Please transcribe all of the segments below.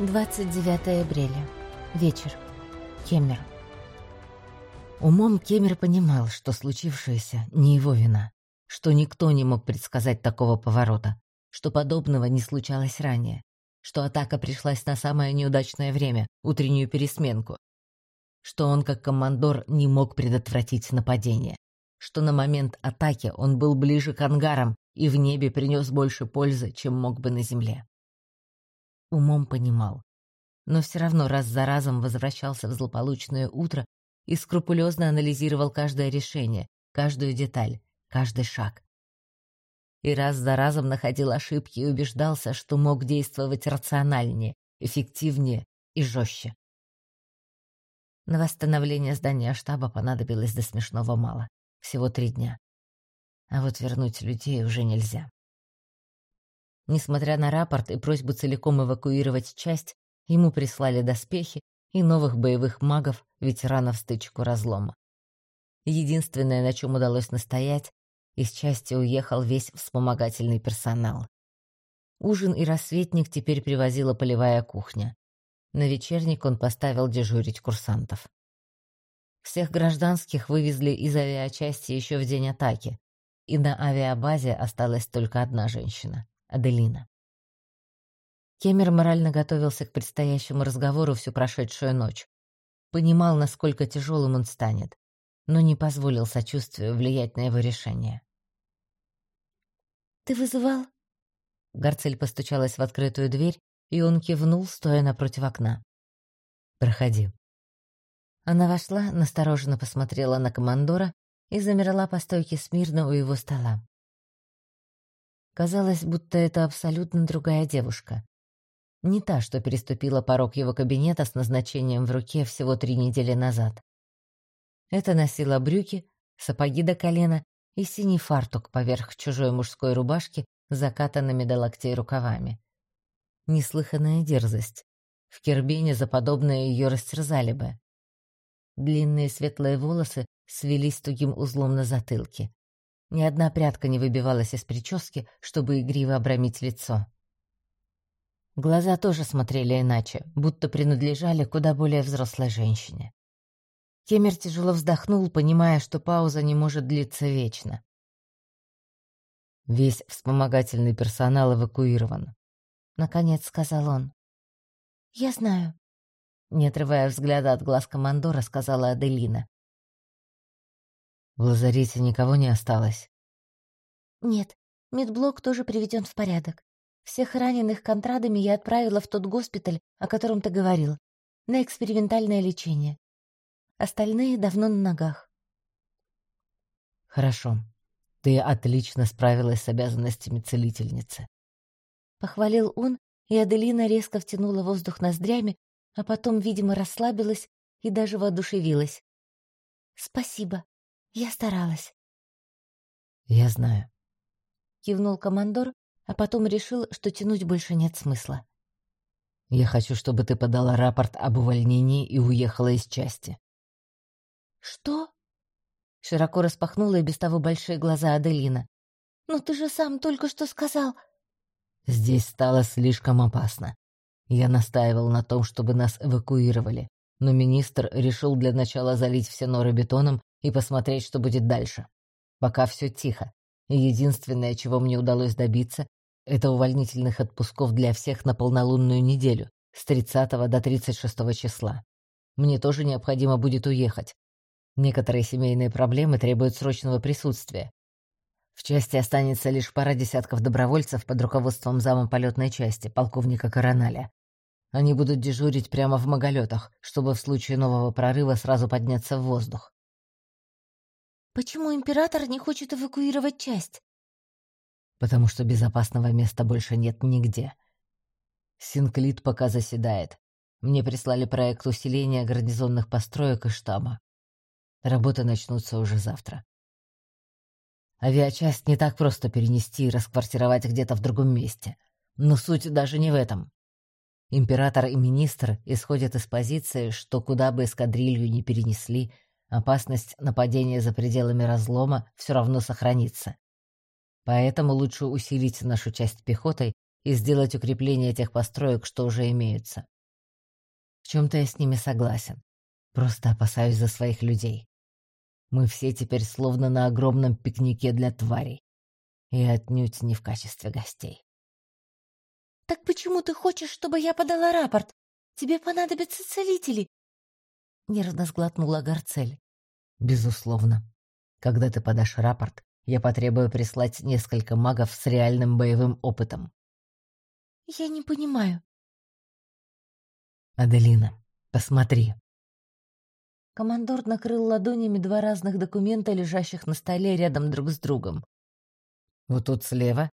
29 апреля. Вечер. Кемер. Умом Кемер понимал, что случившееся не его вина, что никто не мог предсказать такого поворота, что подобного не случалось ранее, что атака пришлась на самое неудачное время, утреннюю пересменку, что он как командор не мог предотвратить нападение, что на момент атаки он был ближе к ангарам и в небе принес больше пользы, чем мог бы на земле умом понимал. Но все равно раз за разом возвращался в злополучное утро и скрупулезно анализировал каждое решение, каждую деталь, каждый шаг. И раз за разом находил ошибки и убеждался, что мог действовать рациональнее, эффективнее и жестче. На восстановление здания штаба понадобилось до смешного мало. Всего три дня. А вот вернуть людей уже нельзя. Несмотря на рапорт и просьбу целиком эвакуировать часть, ему прислали доспехи и новых боевых магов, ветеранов стычку разлома. Единственное, на чем удалось настоять, из части уехал весь вспомогательный персонал. Ужин и рассветник теперь привозила полевая кухня. На вечерник он поставил дежурить курсантов. Всех гражданских вывезли из авиачасти еще в день атаки, и на авиабазе осталась только одна женщина. Аделина. Кемер морально готовился к предстоящему разговору всю прошедшую ночь. Понимал, насколько тяжелым он станет, но не позволил сочувствию влиять на его решение. «Ты вызывал?» Гарцель постучалась в открытую дверь, и он кивнул, стоя напротив окна. «Проходи». Она вошла, настороженно посмотрела на командора и замерла по стойке смирно у его стола. Казалось, будто это абсолютно другая девушка. Не та, что переступила порог его кабинета с назначением в руке всего три недели назад. Это носила брюки, сапоги до колена и синий фартук поверх чужой мужской рубашки с закатанными до локтей рукавами. Неслыханная дерзость. В Кербине за подобное ее растерзали бы. Длинные светлые волосы свелись тугим узлом на затылке. Ни одна прядка не выбивалась из прически, чтобы игриво обрамить лицо. Глаза тоже смотрели иначе, будто принадлежали куда более взрослой женщине. Кемер тяжело вздохнул, понимая, что пауза не может длиться вечно. «Весь вспомогательный персонал эвакуирован», — наконец сказал он. «Я знаю», — не отрывая взгляда от глаз командора, сказала Аделина. В лазарете никого не осталось? Нет, медблок тоже приведен в порядок. Всех раненых контрадами я отправила в тот госпиталь, о котором ты говорил, на экспериментальное лечение. Остальные давно на ногах. Хорошо. Ты отлично справилась с обязанностями целительницы. Похвалил он, и Аделина резко втянула воздух ноздрями, а потом, видимо, расслабилась и даже воодушевилась. Спасибо. Я старалась. Я знаю. Кивнул командор, а потом решил, что тянуть больше нет смысла. Я хочу, чтобы ты подала рапорт об увольнении и уехала из части. Что? Широко распахнула и без того большие глаза Аделина. «Ну ты же сам только что сказал...» «Здесь стало слишком опасно. Я настаивал на том, чтобы нас эвакуировали, но министр решил для начала залить все норы бетоном и посмотреть, что будет дальше. Пока все тихо. И единственное, чего мне удалось добиться, это увольнительных отпусков для всех на полнолунную неделю, с 30 до 36 числа. Мне тоже необходимо будет уехать. Некоторые семейные проблемы требуют срочного присутствия. В части останется лишь пара десятков добровольцев под руководством зама полетной части, полковника Короналя. Они будут дежурить прямо в маголетах, чтобы в случае нового прорыва сразу подняться в воздух. Почему император не хочет эвакуировать часть? Потому что безопасного места больше нет нигде. Синклит пока заседает. Мне прислали проект усиления гарнизонных построек и штаба. Работы начнутся уже завтра. Авиачасть не так просто перенести и расквартировать где-то в другом месте. Но суть даже не в этом. Император и министр исходят из позиции, что куда бы эскадрилью ни перенесли, опасность нападения за пределами разлома все равно сохранится. Поэтому лучше усилить нашу часть пехотой, и сделать укрепление тех построек, что уже имеются. В чем-то я с ними согласен. Просто опасаюсь за своих людей. Мы все теперь словно на огромном пикнике для тварей. И отнюдь не в качестве гостей. «Так почему ты хочешь, чтобы я подала рапорт? Тебе понадобятся целители!» Нервно сглотнула Гарцель. «Безусловно. Когда ты подашь рапорт, я потребую прислать несколько магов с реальным боевым опытом». «Я не понимаю». «Аделина, посмотри». Командор накрыл ладонями два разных документа, лежащих на столе рядом друг с другом. Вот тут слева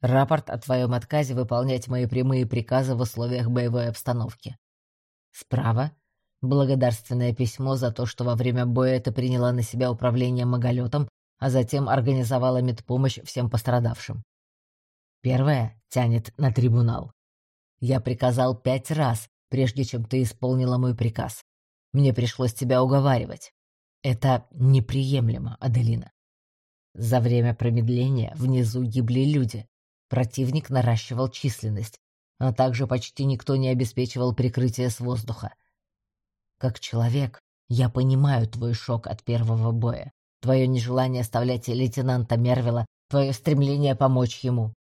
рапорт о твоем отказе выполнять мои прямые приказы в условиях боевой обстановки. Справа — благодарственное письмо за то, что во время боя ты приняла на себя управление маголетом, а затем организовала медпомощь всем пострадавшим. Первое тянет на трибунал. Я приказал пять раз, прежде чем ты исполнила мой приказ. Мне пришлось тебя уговаривать. Это неприемлемо, Аделина. За время промедления внизу гибли люди. Противник наращивал численность, а также почти никто не обеспечивал прикрытие с воздуха. Как человек, я понимаю твой шок от первого боя, твое нежелание оставлять лейтенанта Мервила, твое стремление помочь ему.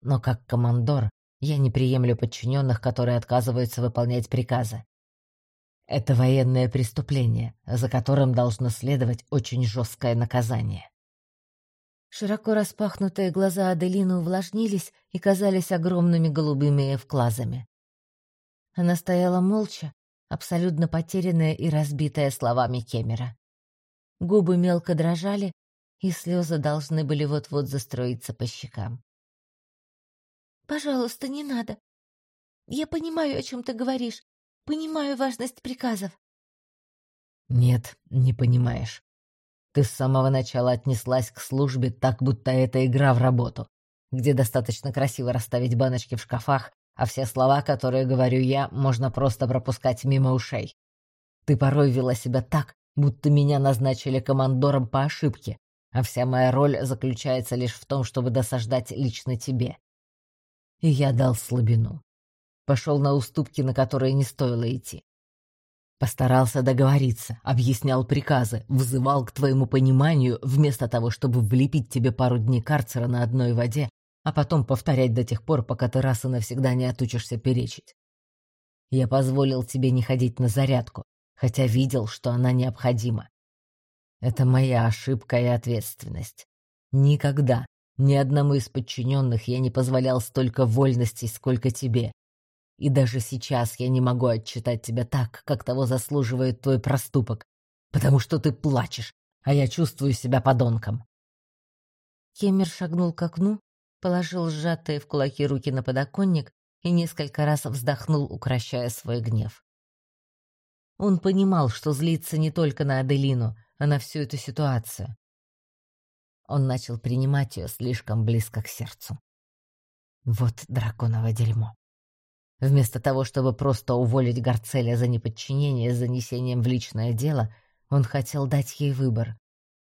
Но как командор я не приемлю подчиненных, которые отказываются выполнять приказы. Это военное преступление, за которым должно следовать очень жесткое наказание. Широко распахнутые глаза Аделины увлажнились и казались огромными голубыми эвклазами. Она стояла молча, абсолютно потерянная и разбитая словами Кемера. Губы мелко дрожали, и слезы должны были вот-вот застроиться по щекам. «Пожалуйста, не надо. Я понимаю, о чем ты говоришь. Понимаю важность приказов». «Нет, не понимаешь. Ты с самого начала отнеслась к службе так, будто это игра в работу, где достаточно красиво расставить баночки в шкафах, а все слова, которые говорю я, можно просто пропускать мимо ушей. Ты порой вела себя так, будто меня назначили командором по ошибке, а вся моя роль заключается лишь в том, чтобы досаждать лично тебе. И я дал слабину. Пошел на уступки, на которые не стоило идти. Постарался договориться, объяснял приказы, вызывал к твоему пониманию, вместо того, чтобы влепить тебе пару дней карцера на одной воде, а потом повторять до тех пор, пока ты раз и навсегда не отучишься перечить. Я позволил тебе не ходить на зарядку, хотя видел, что она необходима. Это моя ошибка и ответственность. Никогда ни одному из подчиненных я не позволял столько вольностей, сколько тебе, и даже сейчас я не могу отчитать тебя так, как того заслуживает твой проступок, потому что ты плачешь, а я чувствую себя подонком. Кемер шагнул к окну, положил сжатые в кулаки руки на подоконник и несколько раз вздохнул, укращая свой гнев. Он понимал, что злится не только на Аделину, а на всю эту ситуацию. Он начал принимать ее слишком близко к сердцу. Вот драконово дерьмо. Вместо того, чтобы просто уволить Гарцеля за неподчинение с занесением в личное дело, он хотел дать ей выбор.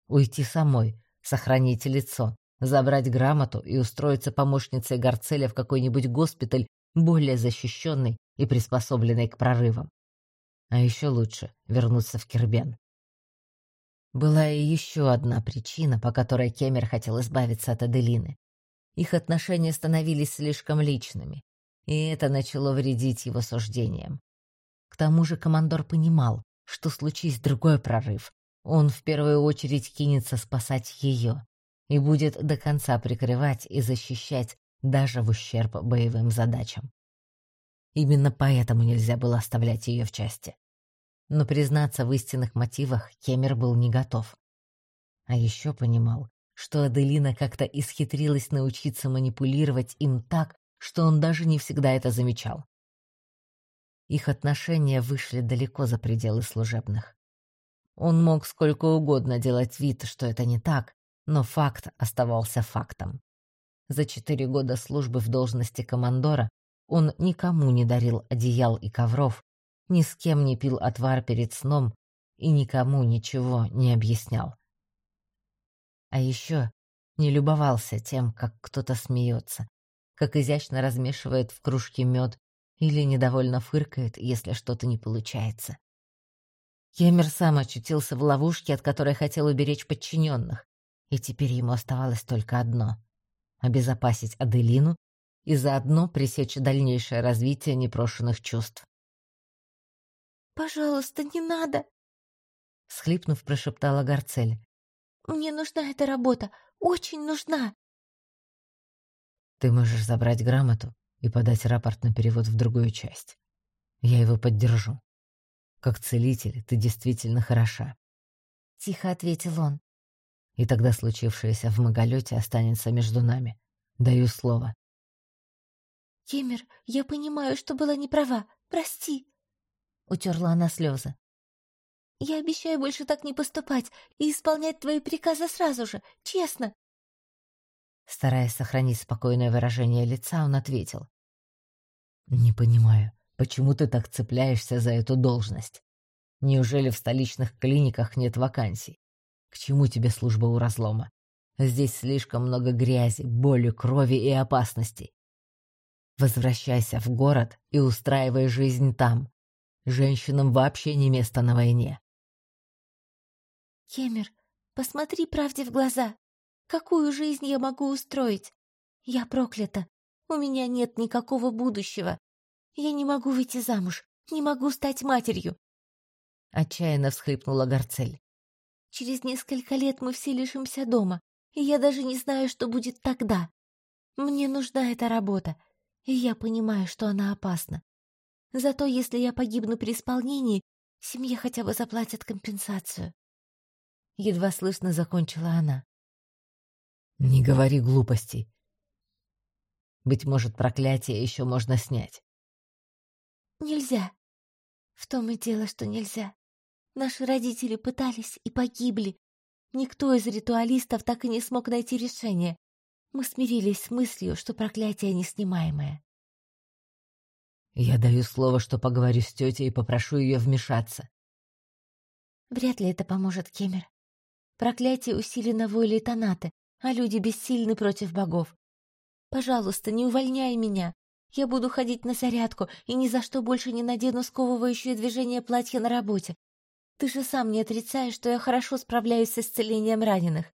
Уйти самой, сохранить лицо, забрать грамоту и устроиться помощницей Гарцеля в какой-нибудь госпиталь, более защищенный и приспособленный к прорывам. А еще лучше вернуться в Кирбен. Была и еще одна причина, по которой Кемер хотел избавиться от Аделины. Их отношения становились слишком личными и это начало вредить его суждениям. К тому же командор понимал, что случись другой прорыв, он в первую очередь кинется спасать ее и будет до конца прикрывать и защищать даже в ущерб боевым задачам. Именно поэтому нельзя было оставлять ее в части. Но признаться в истинных мотивах Кемер был не готов. А еще понимал, что Аделина как-то исхитрилась научиться манипулировать им так, что он даже не всегда это замечал. Их отношения вышли далеко за пределы служебных. Он мог сколько угодно делать вид, что это не так, но факт оставался фактом. За четыре года службы в должности командора он никому не дарил одеял и ковров, ни с кем не пил отвар перед сном и никому ничего не объяснял. А еще не любовался тем, как кто-то смеется, как изящно размешивает в кружке мед или недовольно фыркает, если что-то не получается. Кемер сам очутился в ловушке, от которой хотел уберечь подчиненных, и теперь ему оставалось только одно — обезопасить Аделину и заодно пресечь дальнейшее развитие непрошенных чувств. «Пожалуйста, не надо!» — схлипнув, прошептала Гарцель. «Мне нужна эта работа, очень нужна!» «Ты можешь забрать грамоту и подать рапорт на перевод в другую часть. Я его поддержу. Как целитель ты действительно хороша», — тихо ответил он. «И тогда случившееся в Маголете останется между нами. Даю слово». «Кемер, я понимаю, что была не права. Прости!» — утерла она слезы. «Я обещаю больше так не поступать и исполнять твои приказы сразу же, честно!» Стараясь сохранить спокойное выражение лица, он ответил. «Не понимаю, почему ты так цепляешься за эту должность? Неужели в столичных клиниках нет вакансий? К чему тебе служба у разлома? Здесь слишком много грязи, боли, крови и опасностей. Возвращайся в город и устраивай жизнь там. Женщинам вообще не место на войне. Кемер, посмотри правде в глаза. Какую жизнь я могу устроить? Я проклята. У меня нет никакого будущего. Я не могу выйти замуж, не могу стать матерью. Отчаянно всхлипнула Гарцель. Через несколько лет мы все лишимся дома, и я даже не знаю, что будет тогда. Мне нужна эта работа, и я понимаю, что она опасна. Зато если я погибну при исполнении, семье хотя бы заплатят компенсацию. Едва слышно закончила она. Не говори глупостей. Быть может, проклятие еще можно снять. Нельзя. В том и дело, что нельзя. Наши родители пытались и погибли. Никто из ритуалистов так и не смог найти решение. Мы смирились с мыслью, что проклятие неснимаемое. Я даю слово, что поговорю с тетей и попрошу ее вмешаться. Вряд ли это поможет, Кемер. Проклятие усилено волей Танаты, а люди бессильны против богов. Пожалуйста, не увольняй меня. Я буду ходить на зарядку и ни за что больше не надену сковывающее движение платья на работе. Ты же сам не отрицаешь, что я хорошо справляюсь с исцелением раненых.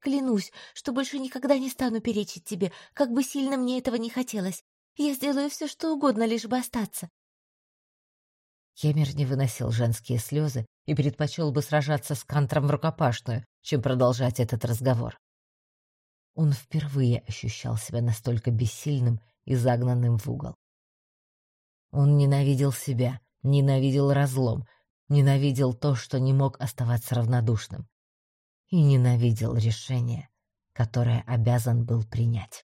Клянусь, что больше никогда не стану перечить тебе, как бы сильно мне этого не хотелось. Я сделаю все, что угодно, лишь бы остаться. Хемер не выносил женские слезы и предпочел бы сражаться с Кантром в рукопашную, чем продолжать этот разговор. Он впервые ощущал себя настолько бессильным и загнанным в угол. Он ненавидел себя, ненавидел разлом, ненавидел то, что не мог оставаться равнодушным и ненавидел решение, которое обязан был принять.